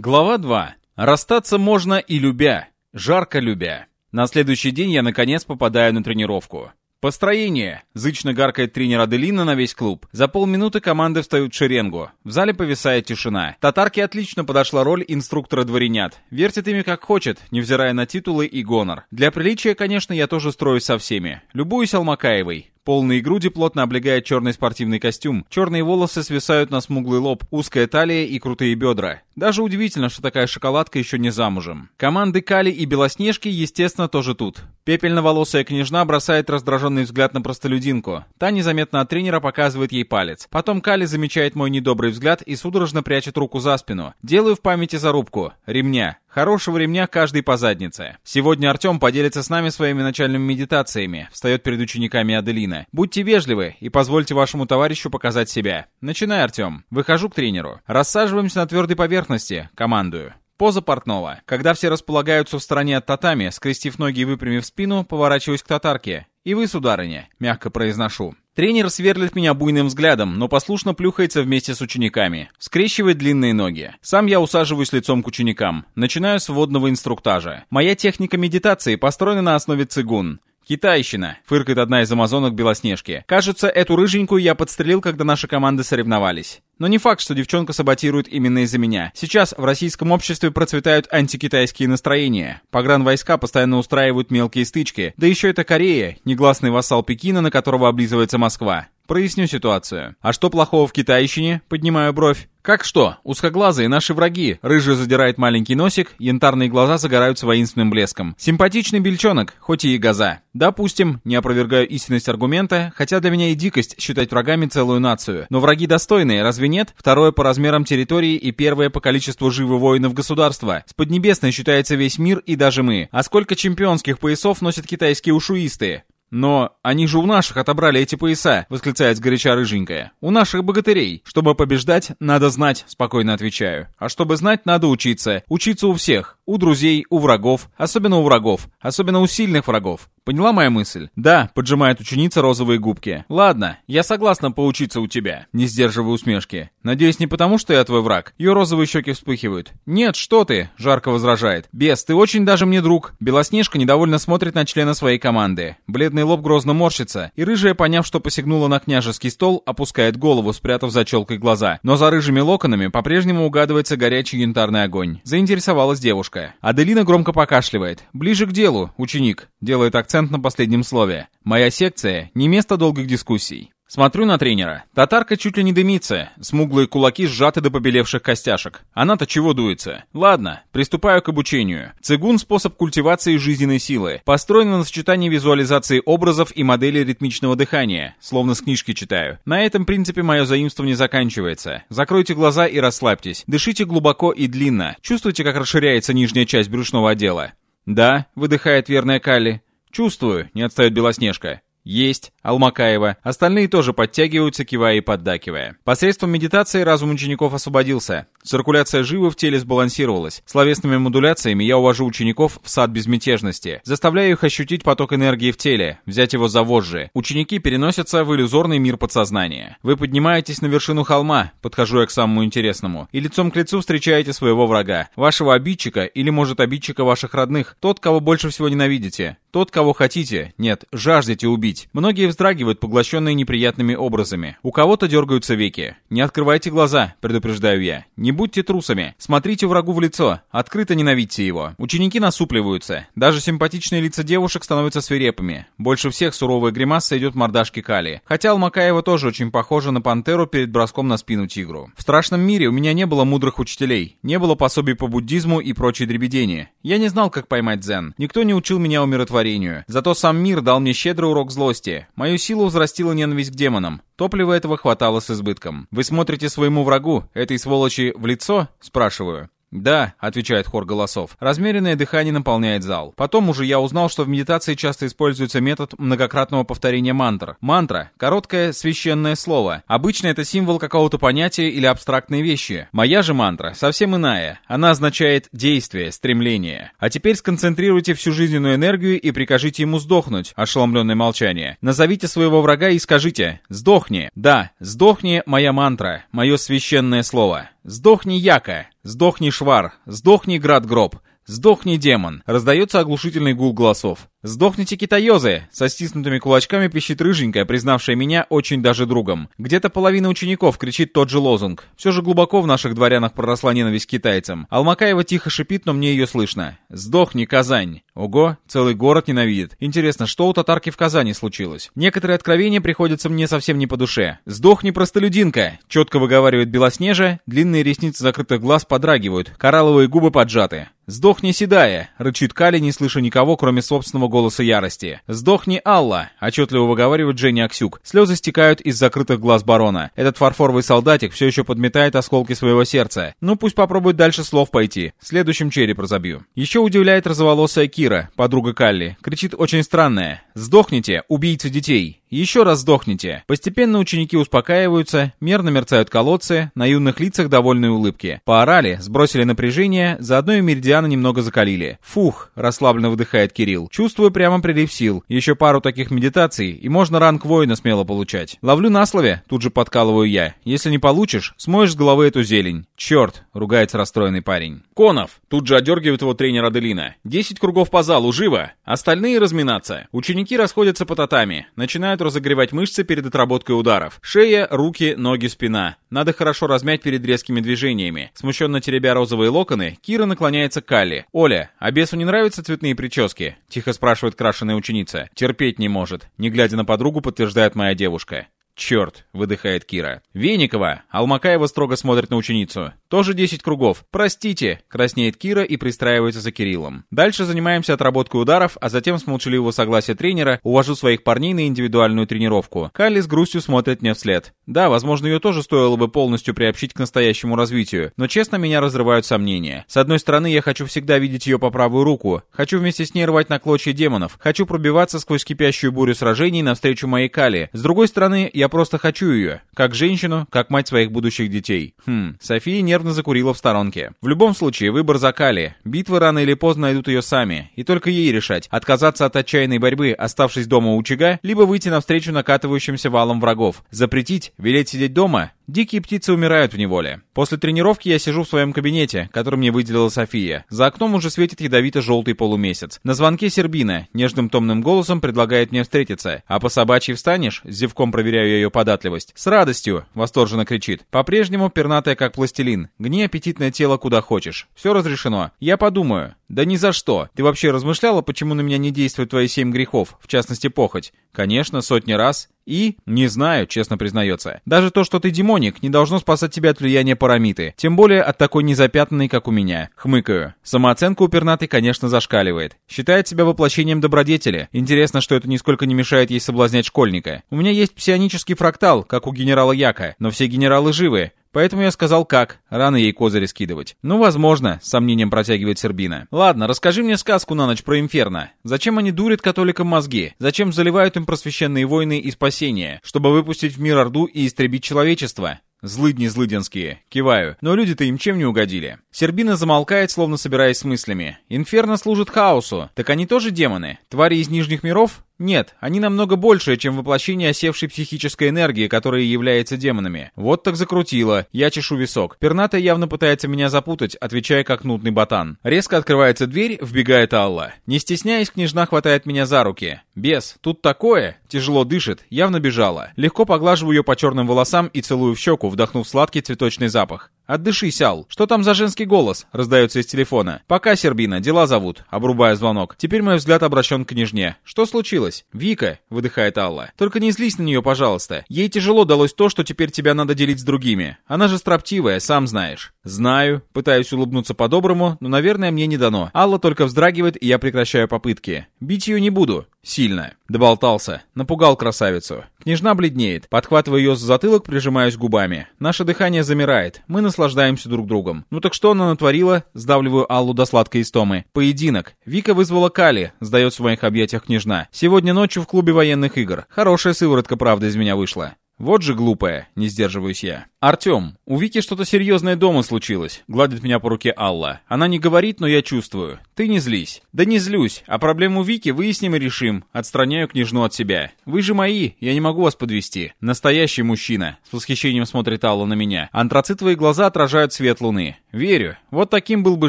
Глава 2. Расстаться можно и любя, жарко любя. На следующий день я наконец попадаю на тренировку. Построение. Зычно гаркает тренер Аделина на весь клуб. За полминуты команды встают в шеренгу. В зале повисает тишина. Татарке отлично подошла роль инструктора дворянят. Вертит ими как хочет, невзирая на титулы и гонор. Для приличия, конечно, я тоже строюсь со всеми. Любуюсь Алмакаевой. Полные груди плотно облегает черный спортивный костюм. Черные волосы свисают на смуглый лоб, узкая талия и крутые бедра. Даже удивительно, что такая шоколадка еще не замужем. Команды Кали и Белоснежки, естественно, тоже тут. Пепельноволосая княжна бросает раздраженный взгляд на простолюдинку. Та незаметно от тренера показывает ей палец. Потом Кали замечает мой недобрый взгляд и судорожно прячет руку за спину. Делаю в памяти зарубку. Ремня. Хорошего ремня каждый по заднице. Сегодня Артем поделится с нами своими начальными медитациями. Встает перед учениками Аделина. Будьте вежливы и позвольте вашему товарищу показать себя. Начинай, Артем. Выхожу к тренеру. Рассаживаемся на твердой поверхности. Командую. Поза портного. Когда все располагаются в стороне от татами, скрестив ноги и выпрямив спину, поворачиваюсь к татарке. «И вы, сударыня», — мягко произношу. Тренер сверлит меня буйным взглядом, но послушно плюхается вместе с учениками. Скрещивает длинные ноги. Сам я усаживаюсь лицом к ученикам. Начинаю с вводного инструктажа. Моя техника медитации построена на основе цигун. «Китайщина», — фыркает одна из амазонок Белоснежки. «Кажется, эту рыженькую я подстрелил, когда наши команды соревновались». Но не факт, что девчонка саботирует именно из-за меня. Сейчас в российском обществе процветают антикитайские настроения. Погранвойска постоянно устраивают мелкие стычки. Да еще это Корея, негласный вассал Пекина, на которого облизывается Москва. Проясню ситуацию. А что плохого в китайщине? Поднимаю бровь. Как что? Узкоглазые наши враги. Рыжий задирает маленький носик, янтарные глаза загораются воинственным блеском. Симпатичный бельчонок, хоть и газа. Допустим, не опровергаю истинность аргумента, хотя для меня и дикость считать врагами целую нацию. Но враги достойные, разве нет? Второе по размерам территории и первое по количеству живых воинов государства. С Поднебесной считается весь мир и даже мы. А сколько чемпионских поясов носят китайские ушуисты? «Но они же у наших отобрали эти пояса!» — восклицает сгоряча рыженькая. «У наших богатырей. Чтобы побеждать, надо знать», — спокойно отвечаю. «А чтобы знать, надо учиться. Учиться у всех. У друзей, у врагов. Особенно у врагов. Особенно у сильных врагов. Поняла моя мысль? Да, поджимает ученица розовые губки. Ладно, я согласна поучиться у тебя. Не сдерживая усмешки. Надеюсь, не потому, что я твой враг. Ее розовые щеки вспыхивают. Нет, что ты, жарко возражает. Бес, ты очень даже мне друг. Белоснежка недовольно смотрит на члена своей команды. Бледный лоб грозно морщится, и рыжая, поняв, что посягнула на княжеский стол, опускает голову, спрятав за челкой глаза. Но за рыжими локонами по-прежнему угадывается горячий янтарный огонь. Заинтересовалась девушка. Аделина громко покашливает. Ближе к делу, ученик. Делает акцент акцент на последнем слове. Моя секция — не место долгих дискуссий. Смотрю на тренера. Татарка чуть ли не дымится. Смуглые кулаки сжаты до побелевших костяшек. Она-то чего дуется? Ладно, приступаю к обучению. Цигун — способ культивации жизненной силы. Построен на сочетании визуализации образов и модели ритмичного дыхания. Словно с книжки читаю. На этом принципе мое заимствование заканчивается. Закройте глаза и расслабьтесь. Дышите глубоко и длинно. Чувствуйте, как расширяется нижняя часть брюшного отдела. «Да», — выдыхает верная Калли. «Чувствую», — не отстает Белоснежка. «Есть», Алмакаева. Остальные тоже подтягиваются, кивая и поддакивая. Посредством медитации разум учеников освободился. Циркуляция живы в теле сбалансировалась. Словесными модуляциями я увожу учеников в сад безмятежности. Заставляю их ощутить поток энергии в теле, взять его за вожжи. Ученики переносятся в иллюзорный мир подсознания. Вы поднимаетесь на вершину холма, подхожу я к самому интересному, и лицом к лицу встречаете своего врага. Вашего обидчика или, может, обидчика ваших родных. Тот, кого больше всего ненавидите. Тот, кого хотите, нет, жаждете убить. Многие вздрагивают, поглощенные неприятными образами. У кого-то дергаются веки. Не открывайте глаза, предупреждаю я. Не будьте трусами. Смотрите врагу в лицо. Открыто ненавидьте его. Ученики насупливаются. Даже симпатичные лица девушек становятся свирепыми. Больше всех суровая гримаса идет мордашки Кали. Хотя Алмакаева тоже очень похожа на пантеру перед броском на спину тигру. В страшном мире у меня не было мудрых учителей. Не было пособий по буддизму и прочей дребедени. Я не знал, как поймать дзен. Никто не учил меня умиротворению. Зато сам мир дал мне щедрый урок злости. Мою силу взрастила ненависть к демонам. Топлива этого хватало с избытком. Вы смотрите своему врагу, этой сволочи, в лицо? Спрашиваю. «Да», — отвечает хор голосов. Размеренное дыхание наполняет зал. Потом уже я узнал, что в медитации часто используется метод многократного повторения мантр. Мантра — короткое священное слово. Обычно это символ какого-то понятия или абстрактной вещи. Моя же мантра совсем иная. Она означает действие, стремление. А теперь сконцентрируйте всю жизненную энергию и прикажите ему сдохнуть. Ошеломленное молчание. Назовите своего врага и скажите «Сдохни». Да, «Сдохни» — моя мантра, мое священное слово. «Сдохни, Яка! Сдохни, Швар! Сдохни, Град-Гроб! «Сдохни, демон!» Раздается оглушительный гул голосов. «Сдохните, китаёзы!» Со стиснутыми кулачками пищит рыженькая, признавшая меня очень даже другом. Где-то половина учеников кричит тот же лозунг. Все же глубоко в наших дворянах проросла ненависть к китайцам. Алмакаева тихо шипит, но мне ее слышно. «Сдохни, Казань!» Ого, целый город ненавидит. Интересно, что у татарки в Казани случилось? Некоторые откровения приходятся мне совсем не по душе. «Сдохни, простолюдинка!» Четко выговаривает Белоснежа, длинные ресницы закрытых глаз подрагивают, коралловые губы поджаты. «Сдохни, седая!» — рычит Кали, не слыша никого, кроме собственного голоса ярости. «Сдохни, Алла!» — отчетливо выговаривает Дженни Аксюк. Слезы стекают из закрытых глаз барона. Этот фарфоровый солдатик все еще подметает осколки своего сердца. Ну, пусть попробует дальше слов пойти. Следующим череп разобью. Еще удивляет розоволосая Кира, подруга Калли. Кричит очень странное. «Сдохните, убийцы детей!» Еще раз сдохните. Постепенно ученики успокаиваются, мерно мерцают колодцы, на юных лицах довольные улыбки. Поорали, сбросили напряжение, заодно и меридианы немного закалили. Фух, расслабленно выдыхает Кирилл. Чувствую прямо прилив сил. Еще пару таких медитаций, и можно ранг воина смело получать. Ловлю на слове, тут же подкалываю я. Если не получишь, смоешь с головы эту зелень. Черт, ругается расстроенный парень. Конов, тут же одергивает его тренер Аделина. Десять кругов по залу, живо. Остальные разминаться. Ученики расходятся по татами. Начинают разогревать мышцы перед отработкой ударов. Шея, руки, ноги, спина. Надо хорошо размять перед резкими движениями. Смущенно теребя розовые локоны, Кира наклоняется к Калли. «Оля, а бесу не нравятся цветные прически?» Тихо спрашивает крашеная ученица. «Терпеть не может». Не глядя на подругу, подтверждает моя девушка. «Черт!» — выдыхает Кира. «Веникова!» Алмакаева строго смотрит на ученицу. «Тоже 10 кругов. Простите!» — краснеет Кира и пристраивается за Кириллом. Дальше занимаемся отработкой ударов, а затем с молчаливого согласия тренера увожу своих парней на индивидуальную тренировку. Калли с грустью смотрит мне вслед. Да, возможно, ее тоже стоило бы полностью приобщить к настоящему развитию, но честно меня разрывают сомнения. С одной стороны, я хочу всегда видеть ее по правую руку, хочу вместе с ней рвать на клочья демонов, хочу пробиваться сквозь кипящую бурю сражений навстречу моей Кали. С другой стороны, я просто хочу ее. Как женщину, как мать своих будущих детей. Хм, София нервно закурила в сторонке. В любом случае, выбор за Кали. Битвы рано или поздно найдут ее сами. И только ей решать, отказаться от отчаянной борьбы, оставшись дома у очага, либо выйти навстречу накатывающимся валом врагов. Запретить, велеть сидеть дома, Дикие птицы умирают в неволе. После тренировки я сижу в своем кабинете, который мне выделила София. За окном уже светит ядовито-желтый полумесяц. На звонке Сербина нежным томным голосом предлагает мне встретиться. А по собачьи встанешь? С зевком проверяю ее податливость. С радостью! Восторженно кричит. По-прежнему пернатая как пластилин. Гни аппетитное тело куда хочешь. Все разрешено. Я подумаю. Да ни за что. Ты вообще размышляла, почему на меня не действуют твои семь грехов, в частности похоть? Конечно, сотни раз. И? Не знаю, честно признается. Даже то, что ты демоник, не должно спасать тебя от влияния парамиты. Тем более от такой незапятнанной, как у меня. Хмыкаю. Самооценка у пернатой, конечно, зашкаливает. Считает себя воплощением добродетели. Интересно, что это нисколько не мешает ей соблазнять школьника. У меня есть псионический фрактал, как у генерала Яка, но все генералы живы. Поэтому я сказал как. Рано ей козыри скидывать. Ну, возможно, с сомнением протягивает Сербина. Ладно, расскажи мне сказку на ночь про Инферно. Зачем они дурят католикам мозги? Зачем заливают им просвященные войны и спасения? Чтобы выпустить в мир Орду и истребить человечество? Злыдни злыденские. Киваю. Но люди-то им чем не угодили. Сербина замолкает, словно собираясь с мыслями. Инферно служит хаосу. Так они тоже демоны? Твари из нижних миров? Нет, они намного больше, чем воплощение осевшей психической энергии, которая является демонами. Вот так закрутило. Я чешу висок. Перната явно пытается меня запутать, отвечая как нутный ботан. Резко открывается дверь, вбегает Алла. Не стесняясь, княжна хватает меня за руки. Бес, тут такое. Тяжело дышит, явно бежала. Легко поглаживаю ее по черным волосам и целую в щеку, вдохнув сладкий цветочный запах. «Отдышись, Ал. Что там за женский голос?» — раздается из телефона. «Пока, Сербина, дела зовут», — обрубая звонок. Теперь мой взгляд обращен к княжне. «Что случилось?» «Вика», — выдыхает Алла. «Только не злись на нее, пожалуйста. Ей тяжело далось то, что теперь тебя надо делить с другими. Она же строптивая, сам знаешь». «Знаю». Пытаюсь улыбнуться по-доброму, но, наверное, мне не дано. Алла только вздрагивает, и я прекращаю попытки. Бить ее не буду. Сильно. Доболтался. Напугал красавицу. Княжна бледнеет. Подхватываю ее за затылок, прижимаюсь губами. Наше дыхание замирает. Мы наслаждаемся друг другом. Ну так что она натворила? Сдавливаю Аллу до сладкой истомы. Поединок. Вика вызвала Кали, сдает в своих объятиях княжна. Сегодня ночью в клубе военных игр. Хорошая сыворотка правда из меня вышла. Вот же глупая, не сдерживаюсь я. «Артем, у Вики что-то серьезное дома случилось», — гладит меня по руке Алла. «Она не говорит, но я чувствую. Ты не злись». «Да не злюсь, а проблему Вики выясним и решим. Отстраняю княжну от себя. Вы же мои, я не могу вас подвести. Настоящий мужчина», — с восхищением смотрит Алла на меня. Антрацитовые глаза отражают свет луны. «Верю, вот таким был бы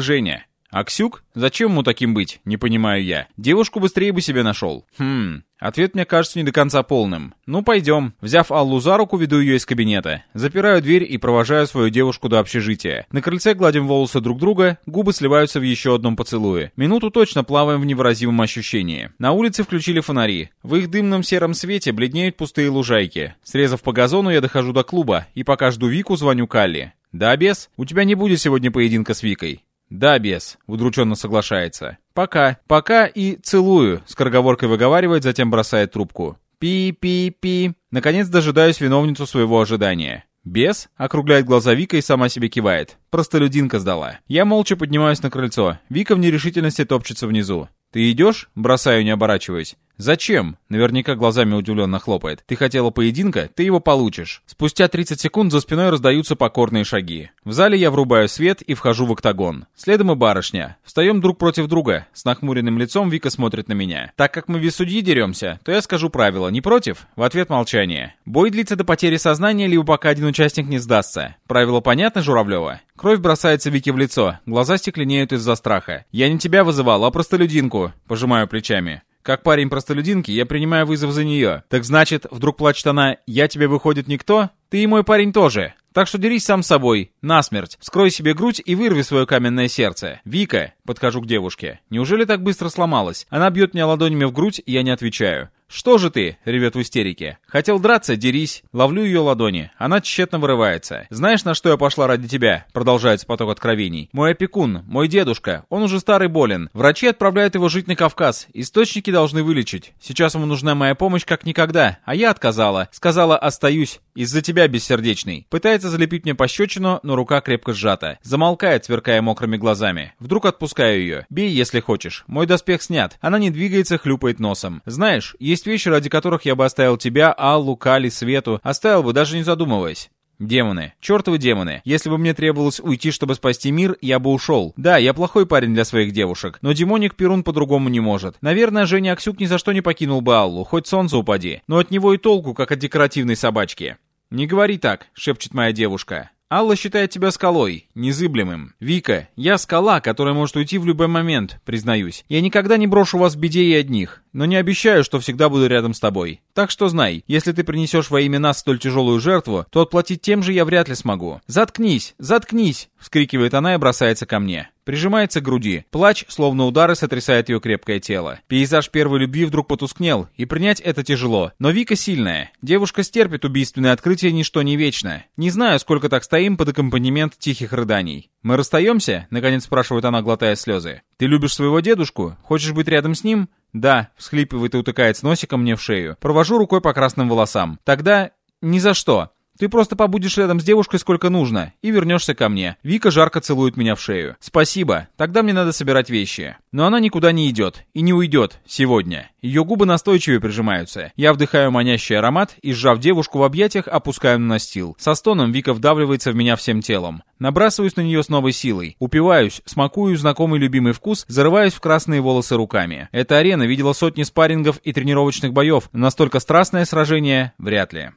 Женя». А Ксюк? Зачем ему таким быть? Не понимаю я. Девушку быстрее бы себе нашел. Хм, Ответ мне кажется не до конца полным. Ну, пойдем. Взяв Аллу за руку, веду ее из кабинета. Запираю дверь и провожаю свою девушку до общежития. На крыльце гладим волосы друг друга, губы сливаются в еще одном поцелуе. Минуту точно плаваем в невыразимом ощущении. На улице включили фонари. В их дымном сером свете бледнеют пустые лужайки. Срезав по газону, я дохожу до клуба, и пока жду Вику, звоню Калли. «Да, бес? У тебя не будет сегодня поединка с Викой». «Да, бес», — удрученно соглашается. «Пока, пока и целую», — скороговоркой выговаривает, затем бросает трубку. «Пи-пи-пи». Наконец дожидаюсь виновницу своего ожидания. «Бес?» — округляет глаза Вика и сама себе кивает. Простолюдинка сдала. Я молча поднимаюсь на крыльцо. Вика в нерешительности топчется внизу. «Ты идешь?» — бросаю, не оборачиваясь. «Зачем?» — наверняка глазами удивленно хлопает. «Ты хотела поединка? Ты его получишь». Спустя 30 секунд за спиной раздаются покорные шаги. В зале я врубаю свет и вхожу в октагон. Следом и барышня. Встаем друг против друга. С нахмуренным лицом Вика смотрит на меня. Так как мы без судьи деремся, то я скажу правила. Не против? В ответ молчание. Бой длится до потери сознания, либо пока один участник не сдастся. Правило понятно, Журавлева? Кровь бросается Вике в лицо. Глаза стекленеют из-за страха. «Я не тебя вызывал, а простолюдинку», — пожимаю плечами. Как парень простолюдинки, я принимаю вызов за нее. Так значит, вдруг плачет она, я тебе выходит никто? Ты и мой парень тоже. Так что дерись сам собой, насмерть. Вскрой себе грудь и вырви свое каменное сердце. Вика, подхожу к девушке. Неужели так быстро сломалась? Она бьет меня ладонями в грудь, и я не отвечаю. «Что же ты?» — ревет в истерике. «Хотел драться? Дерись!» Ловлю ее ладони. Она тщетно вырывается. «Знаешь, на что я пошла ради тебя?» — продолжается поток откровений. «Мой опекун, мой дедушка, он уже старый болен. Врачи отправляют его жить на Кавказ. Источники должны вылечить. Сейчас ему нужна моя помощь как никогда, а я отказала. Сказала, остаюсь. Из-за тебя, бессердечный. Пытается залепить мне пощечину, но рука крепко сжата. Замолкает, сверкая мокрыми глазами. Вдруг отпускаю ее. Бей, если хочешь. Мой доспех снят. Она не двигается, хлюпает носом. Знаешь, есть есть вещи, ради которых я бы оставил тебя, Аллу, Кали, Свету. Оставил бы, даже не задумываясь. Демоны. Чёртовы демоны. Если бы мне требовалось уйти, чтобы спасти мир, я бы ушел. Да, я плохой парень для своих девушек, но демоник Перун по-другому не может. Наверное, Женя Аксюк ни за что не покинул бы Аллу, хоть солнце упади. Но от него и толку, как от декоративной собачки. «Не говори так», — шепчет моя девушка. Алла считает тебя скалой, незыблемым. Вика, я скала, которая может уйти в любой момент, признаюсь. Я никогда не брошу вас в беде и одних, но не обещаю, что всегда буду рядом с тобой. Так что знай, если ты принесешь во имя нас столь тяжелую жертву, то отплатить тем же я вряд ли смогу. Заткнись, заткнись, вскрикивает она и бросается ко мне. Прижимается к груди. Плач, словно удары, сотрясает ее крепкое тело. Пейзаж первой любви вдруг потускнел, и принять это тяжело. Но Вика сильная. Девушка стерпит убийственное открытие, ничто не вечно. Не знаю, сколько так стоим под аккомпанемент тихих рыданий. «Мы расстаемся?» — наконец спрашивает она, глотая слезы. «Ты любишь своего дедушку? Хочешь быть рядом с ним?» «Да», — всхлипывает и утыкается носиком мне в шею. Провожу рукой по красным волосам. «Тогда...» «Ни за что. Ты просто побудешь рядом с девушкой сколько нужно и вернешься ко мне. Вика жарко целует меня в шею. Спасибо. Тогда мне надо собирать вещи. Но она никуда не идет. И не уйдет. Сегодня. Ее губы настойчивее прижимаются. Я вдыхаю манящий аромат и, сжав девушку в объятиях, опускаю на настил. Со стоном Вика вдавливается в меня всем телом. Набрасываюсь на нее с новой силой. Упиваюсь, смакую знакомый любимый вкус, зарываюсь в красные волосы руками. Эта арена видела сотни спаррингов и тренировочных боев, настолько страстное сражение вряд ли.